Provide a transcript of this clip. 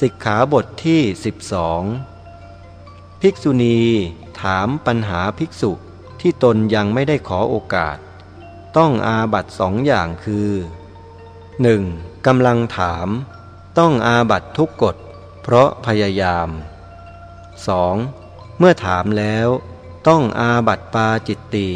สิกขาบทที่สิบสองภิกษุณีถามปัญหาภิกษุที่ตนยังไม่ได้ขอโอกาส ต้องอาบัตสองอย่างคือ 1. กำลังถาม ต้องอาบัตทุกกฎ เพราะพยายาม 2. เมื่อถามแล้ว ต้องอาบัตปาจิตตี